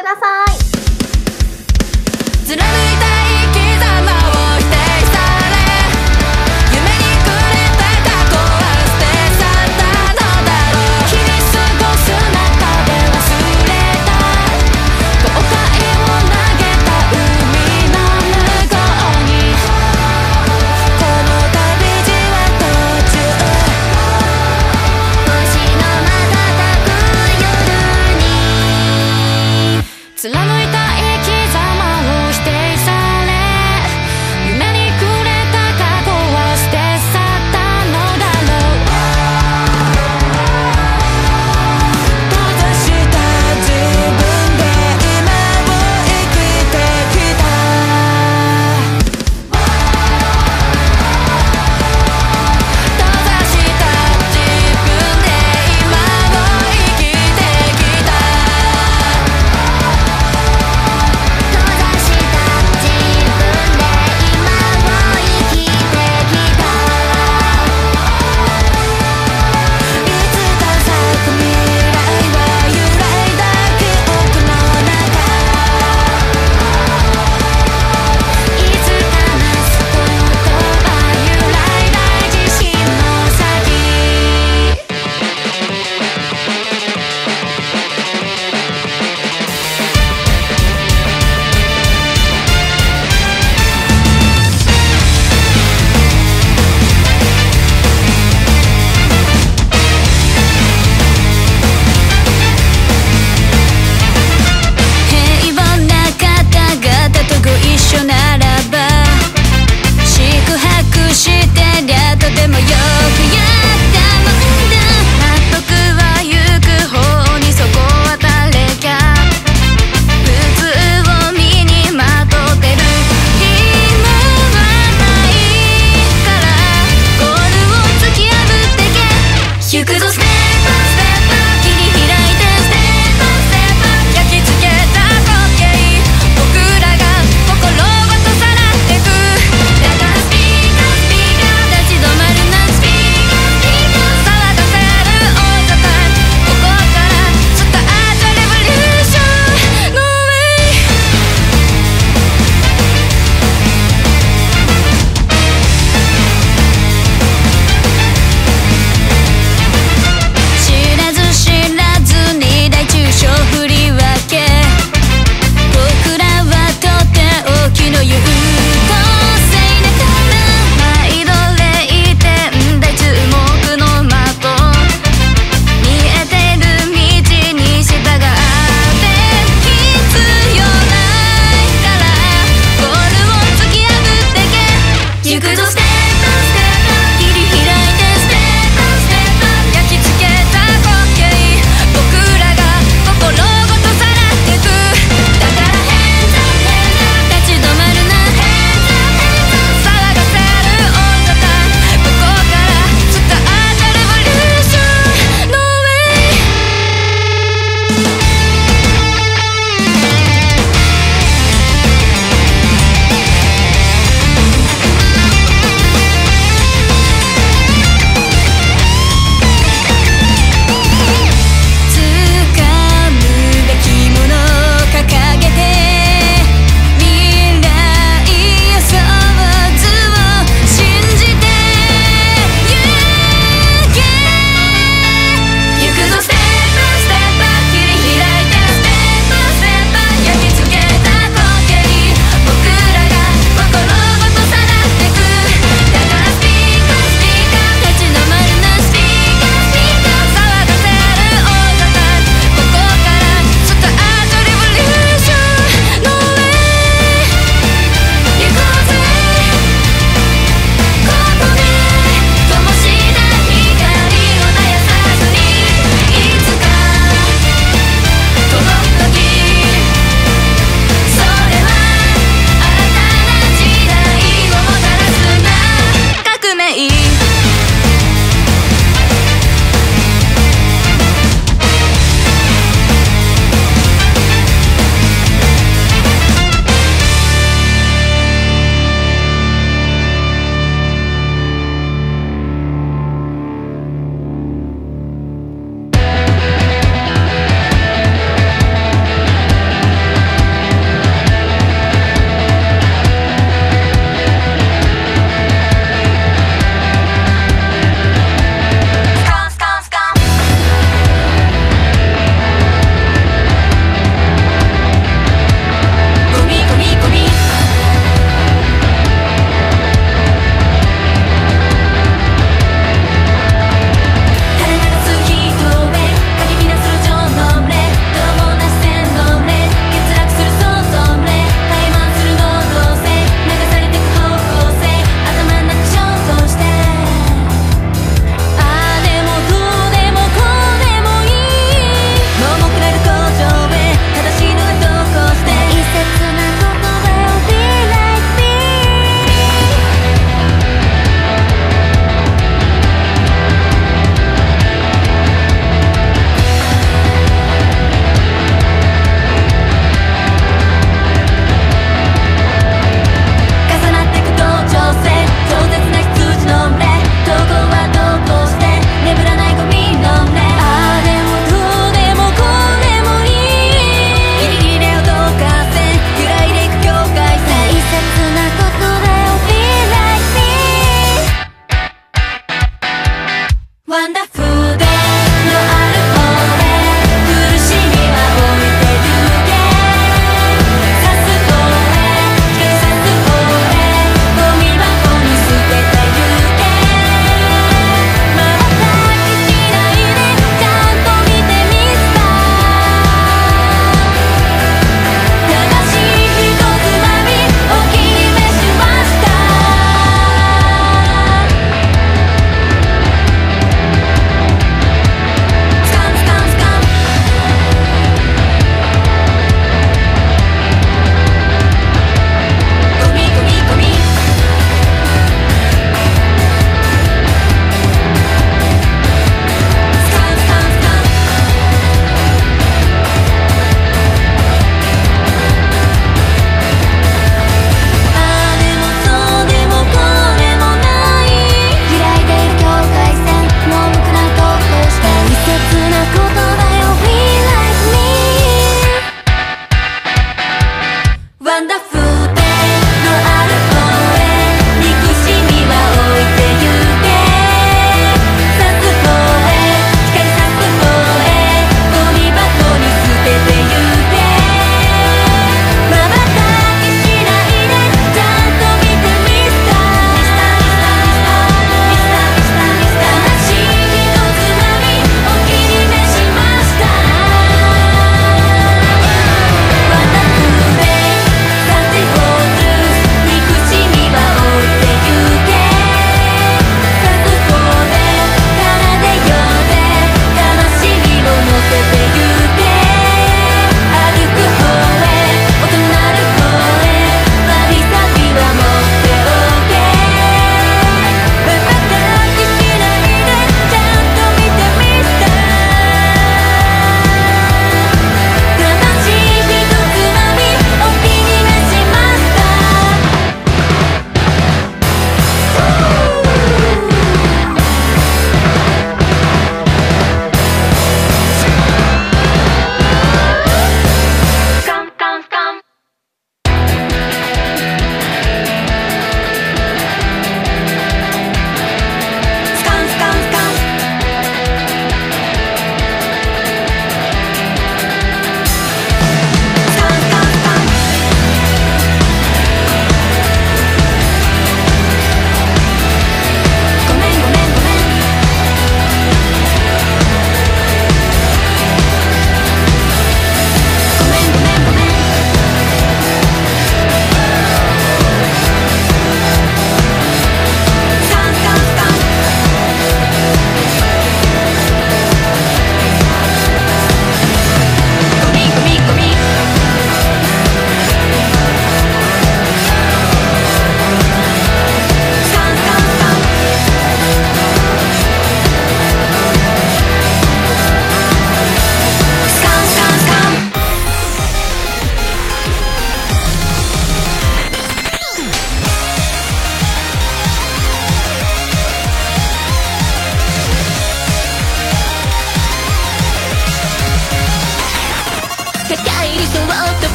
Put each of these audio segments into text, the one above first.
ください。貫いた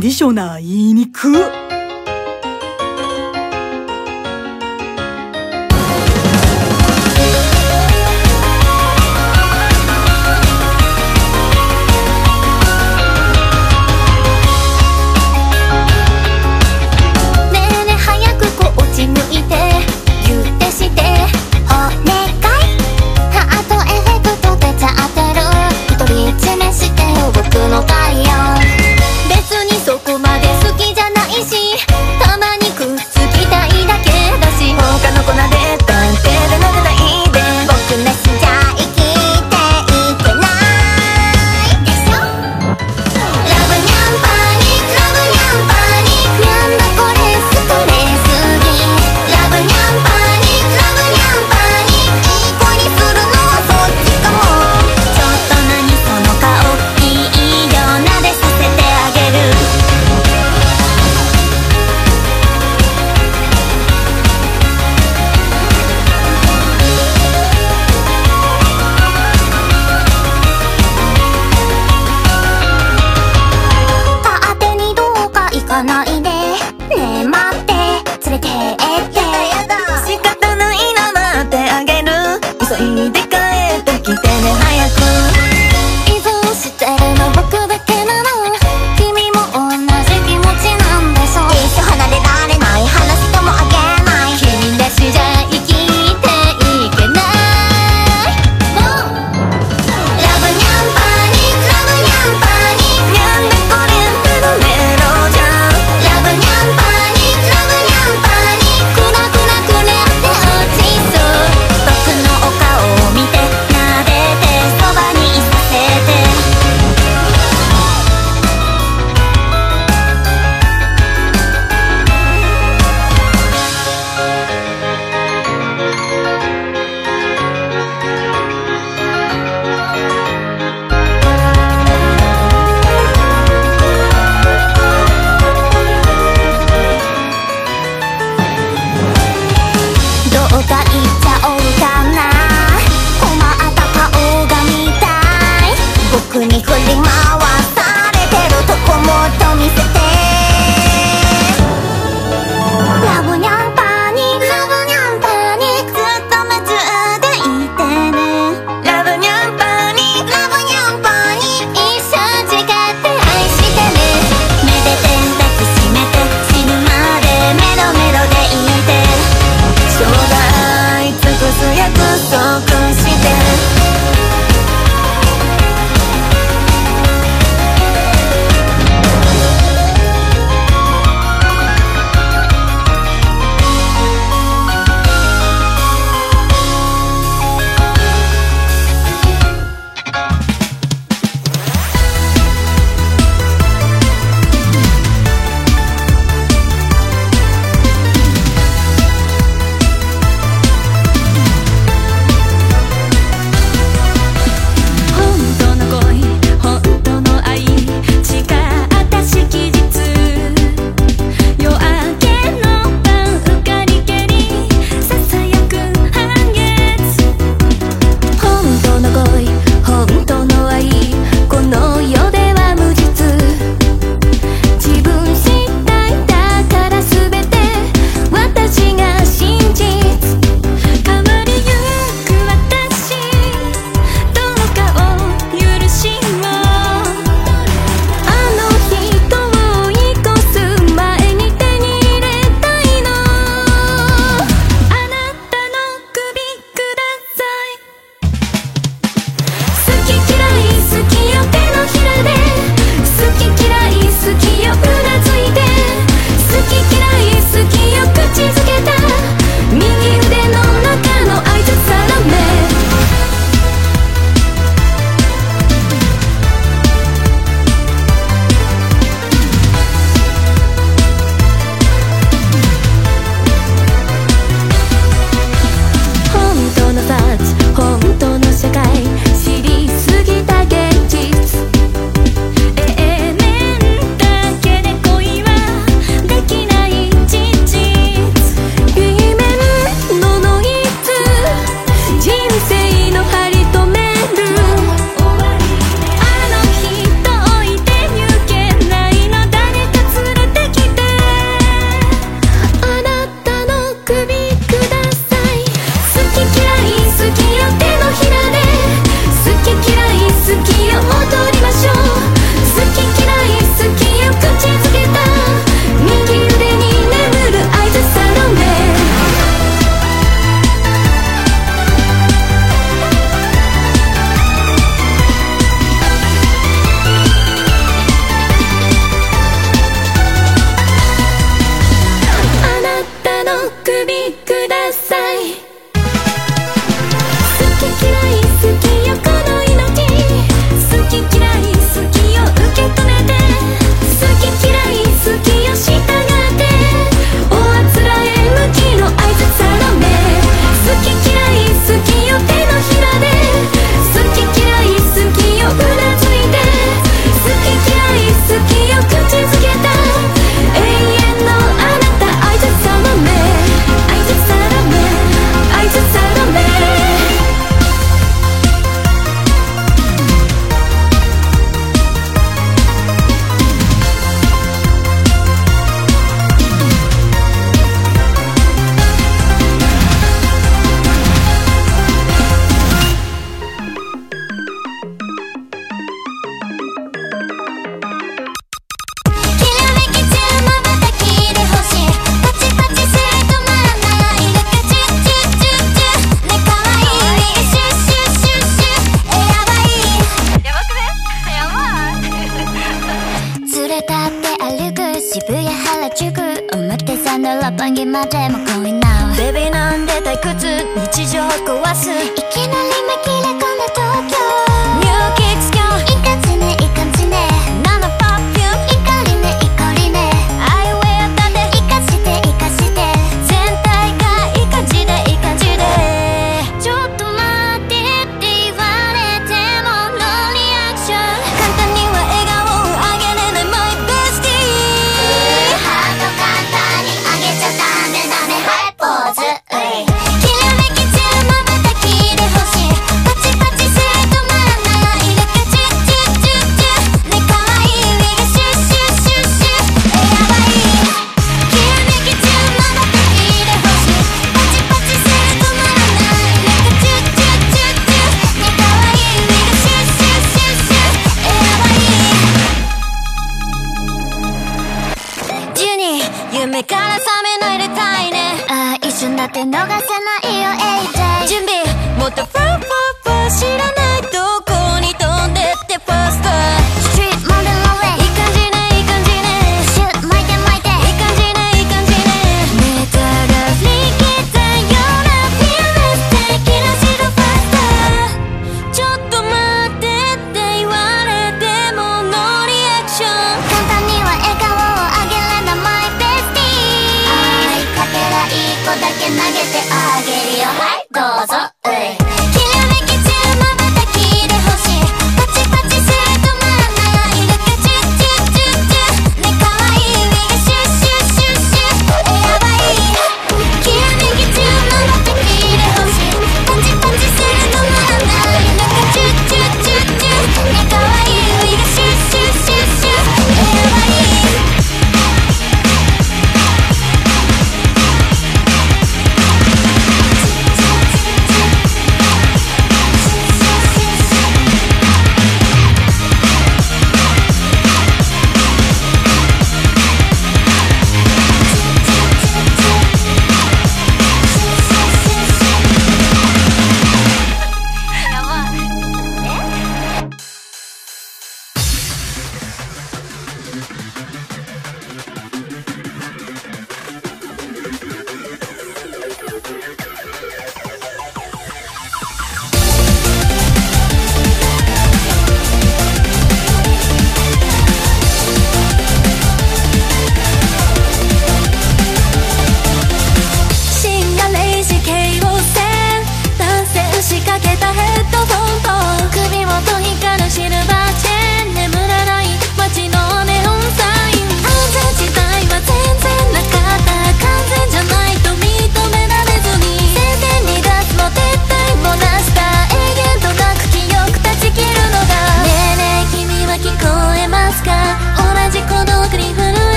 いディショナー言いにくっ。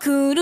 くる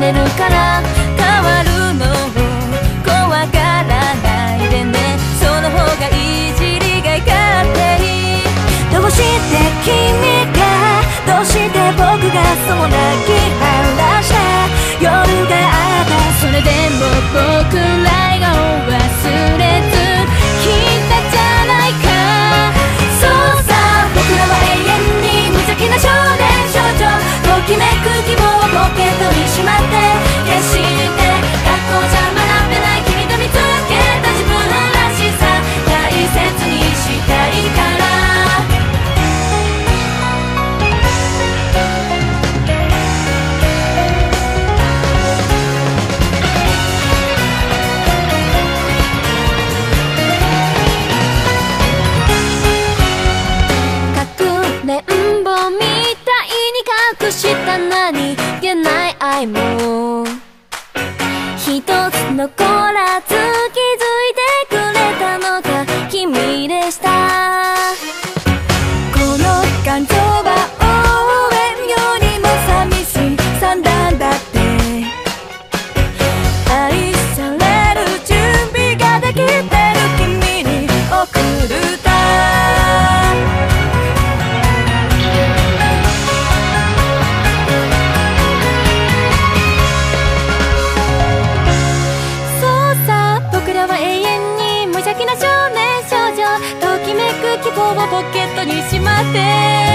れれるから変わるのを怖がらないでね。その方がいじりがいていいどうして君がどうして僕がそう泣き話した夜があった。それでも僕らを忘れてきめく希望をポケットにしまって決心 만나 bater.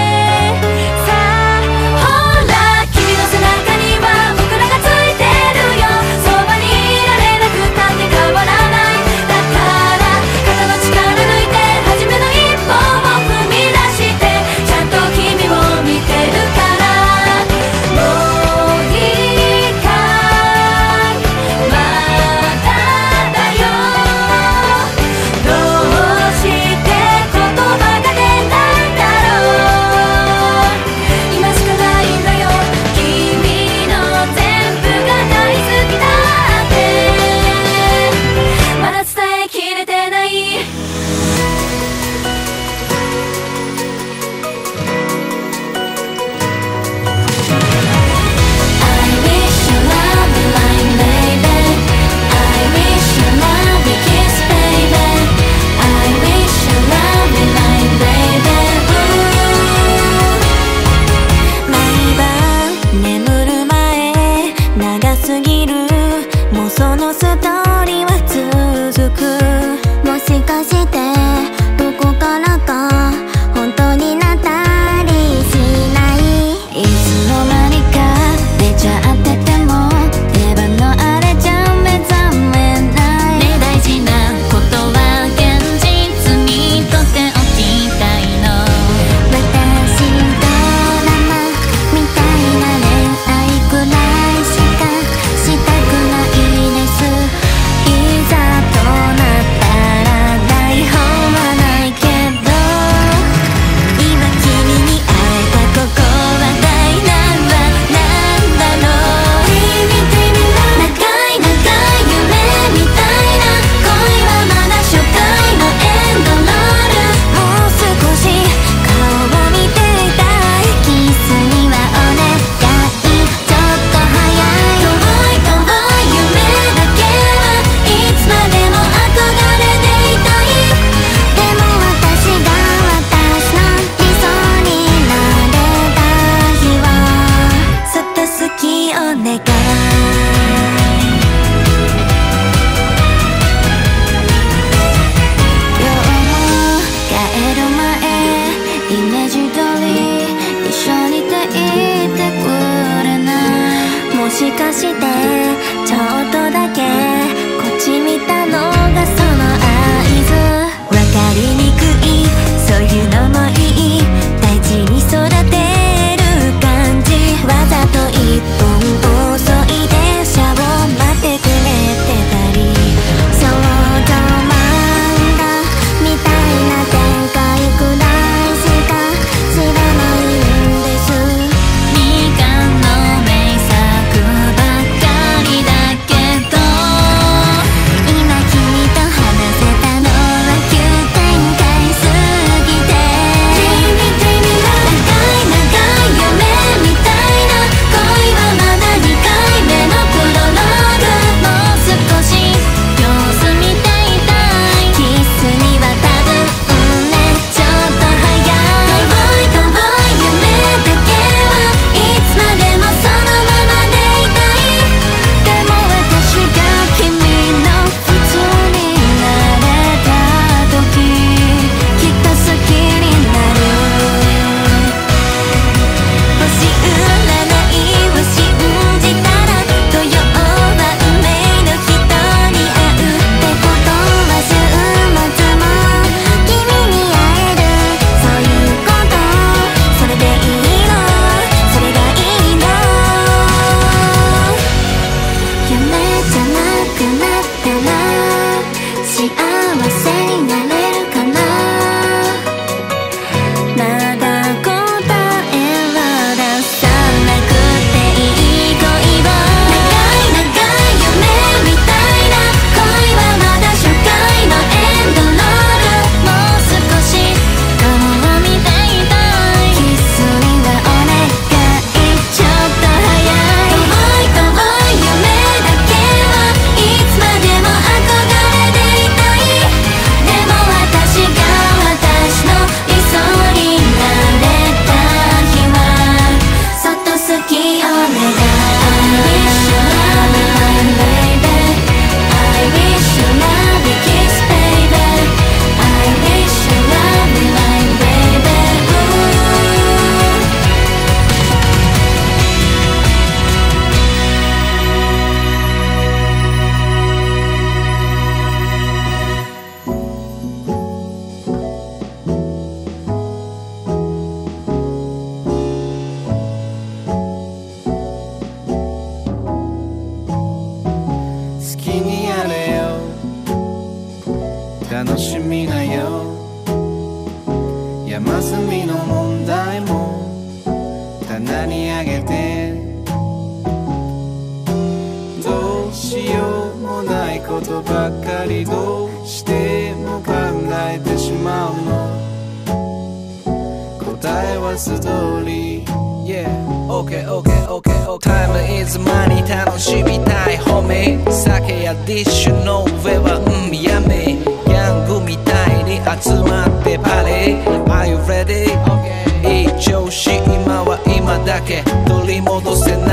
だけ取り戻せない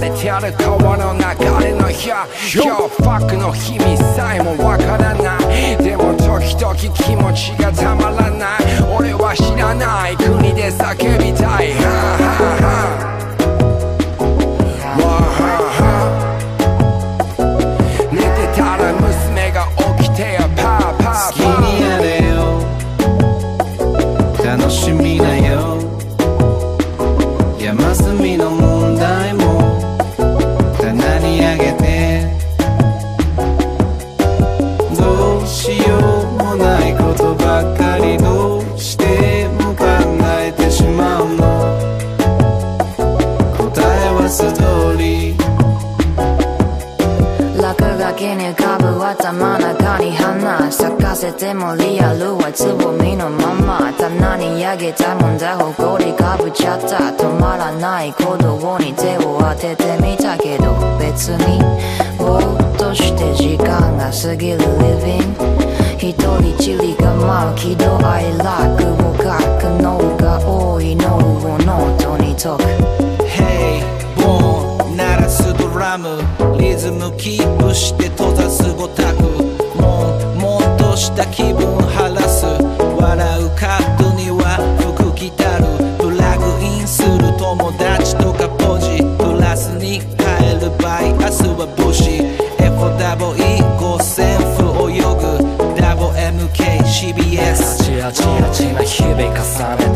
れてある川の流れの日。今日クの日々さえもわからない。でも時々気持ちがたまらない。俺は知らない。国で叫びたい。つぼみのまま棚にあげたもんだ誇りかぶっちゃった。止まらない鼓動に手を当ててみたけど別にぼーっとして時間が過ぎるリビング。一人ちりが舞う喜怒哀楽を書くのが多いのをノートに解く Hey ボーン。鳴らすドラムリズムキープして閉ざすごたく。もんもんとした気分。はチラチな日々重ねて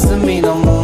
trusting me no more.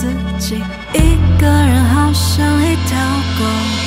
自己一个人好像一条狗。